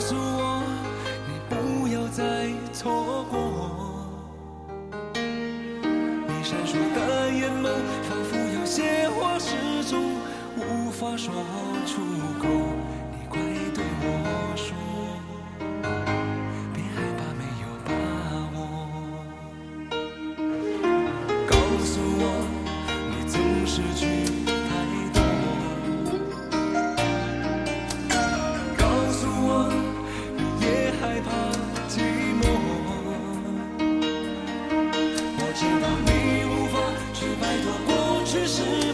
告诉我你不要再错过你闪烁的眼眸仿佛有些话始终无法说出口你快对我说别害怕没有把握告诉我你曾失去 soon.